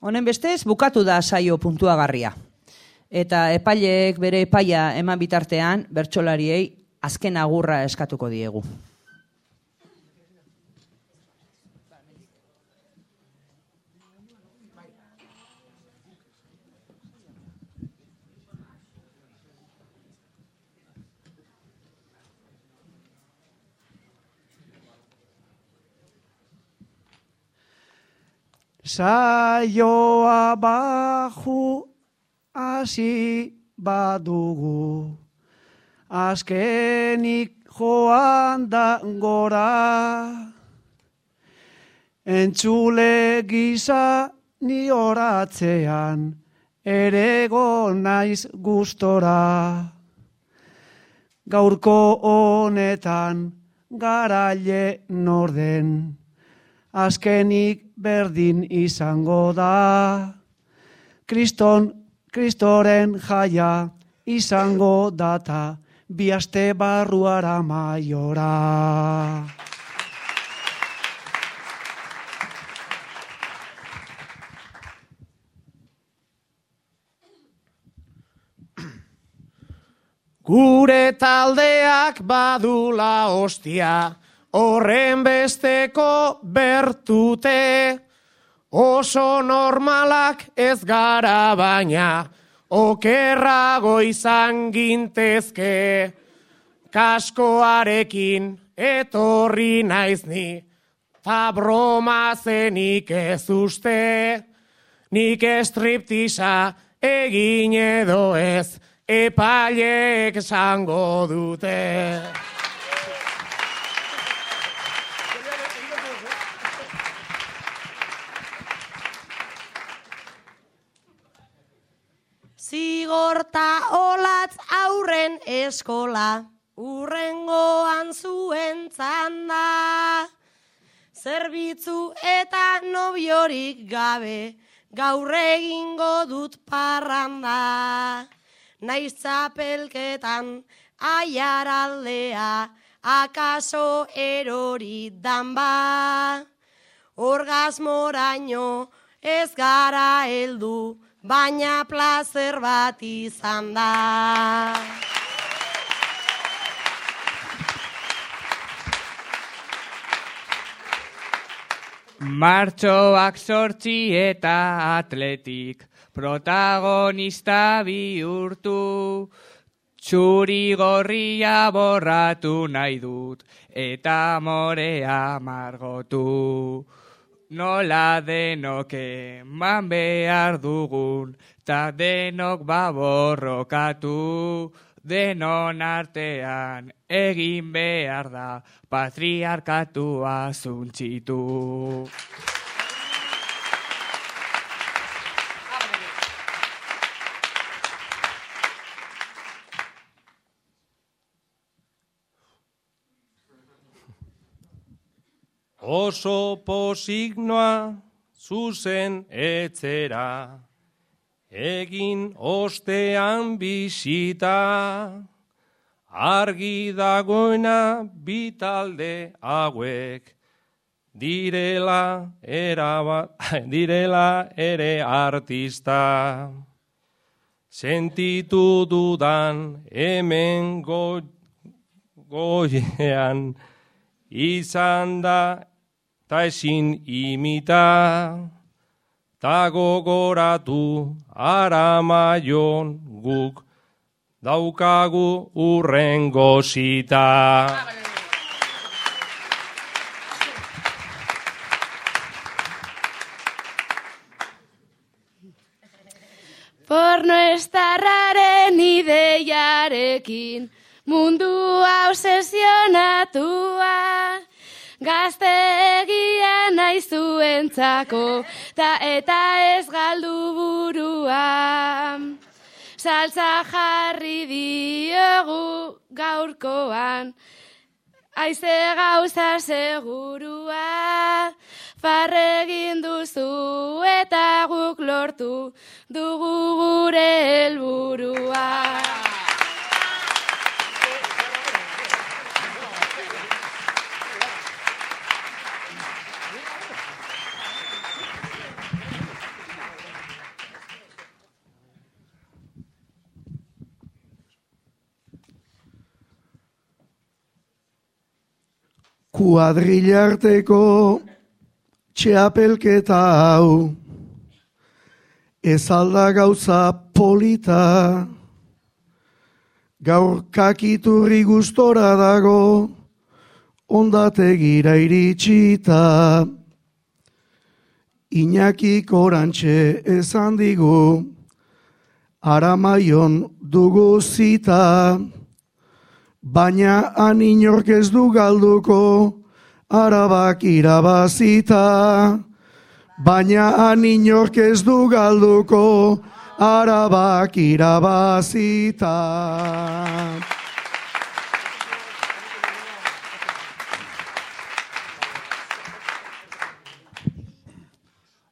Honen bestez, bukatu da saio puntuagarria. Eta epaileek bere epaia eman bitartean, bertsolariei azken agurra eskatuko diegu. Saioa baju hasi badugu, azkenik joan da gora. Entzule gisa ni oratzean, ere naiz gustora. Gaurko honetan garaile norden, azkenik berdin izango da. Kriston, kristoren jaia izango data, biaste barruara maiora. Gure taldeak badula ostia, horren besteko bertute, oso normalak ez gara baina, okerrago izan gintezke, kaskoarekin etorri naiz ni, ta broma zenik ez uste, nik estriptisa egin edo ez, epailek esango dute. Eskola, urrengoan zuen txanda. Zerbitzu eta nobiorik gabe, gaur egingo dut parranda. Naiz txapelketan aiaraldea, akaso erori danba. Orgasmoraino ez gara heldu, baina plazer bat izan da. Martxoak sortzi eta atletik protagonista bihurtu. Txuri gorria borratu nahi dut eta morea margotu. Nola denok eman behar dugun, ta denok baborrokatu. Denon artean egin behar da, patriarkatua zuntxitu. Oso posignoa zuzen etzera, egin ostean bisita, argi dagoena bitalde hauek, direla, eraba, direla ere artista. Sentitu dudan hemen go, goiean, izan da ta ezin imita, ta gogoratu ara maion guk daukagu urren gozita. Porno estarraren ideiarekin, mundua obsesionatua, gazte egia zuentzako, ta eta ez galdu burua. Saltza jarri diogu gaurkoan, aize gauza segurua, farregin duzu eta guk lortu dugu gure helburua. Kuadrilarteko txapelketa hau, ez alda gauza polita, gaur kakiturri gustora dago, ondategira iritsita, Iñaki korantxe esan digu, aramaion dugu zita, baina han inork ez du galduko, arabak irabazita. Baina han inork ez du galduko, arabak irabazita.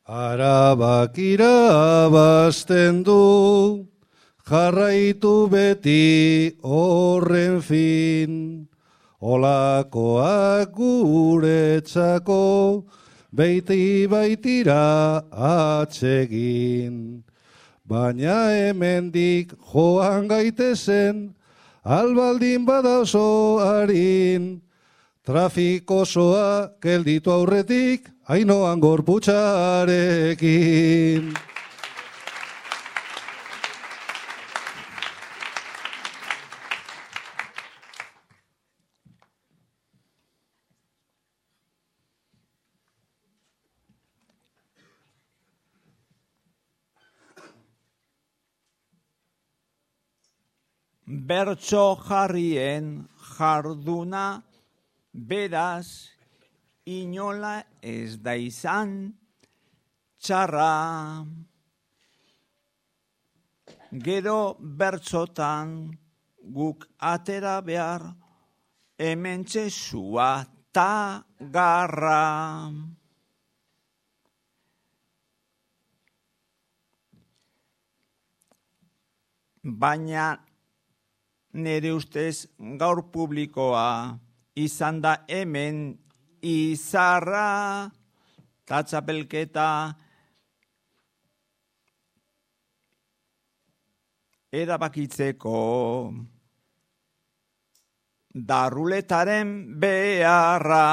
Arabak irabazten du, jarraitu beti horren fin. Olakoak guretzako, beiti baitira atsegin. Baina hemendik joan gaitezen, albaldin bada oso harin. Trafiko osoa gelditu aurretik, hainoan gorputxarekin. Bertso jarrien jarduna beraz inola ez da izan txarra. Gero bertsotan guk atera behar hemen txesua ta garra. Baina nire ustez gaur publikoa izan da hemen izarra tatzapelketa erabakitzeko darruletaren beharra.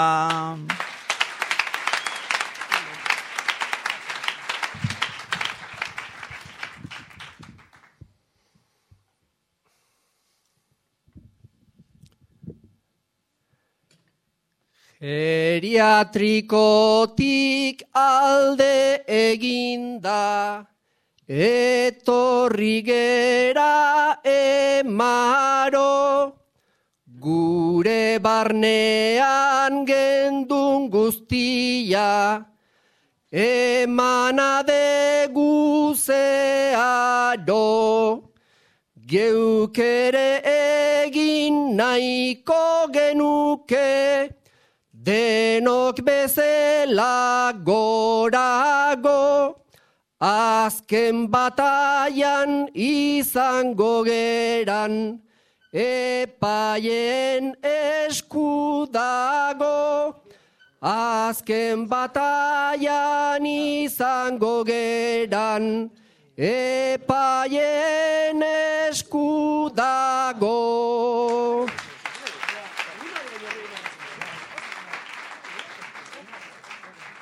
Eriatrikotik alde eginda, etorri gera emaro, gure barnean gendun guztia, emana degu zearo. Geuk ere egin nahiko genuke, denok bezela gorago, azken bataian izango geran, epaien eskudago. Azken bataian izango geran, epaien eskudago.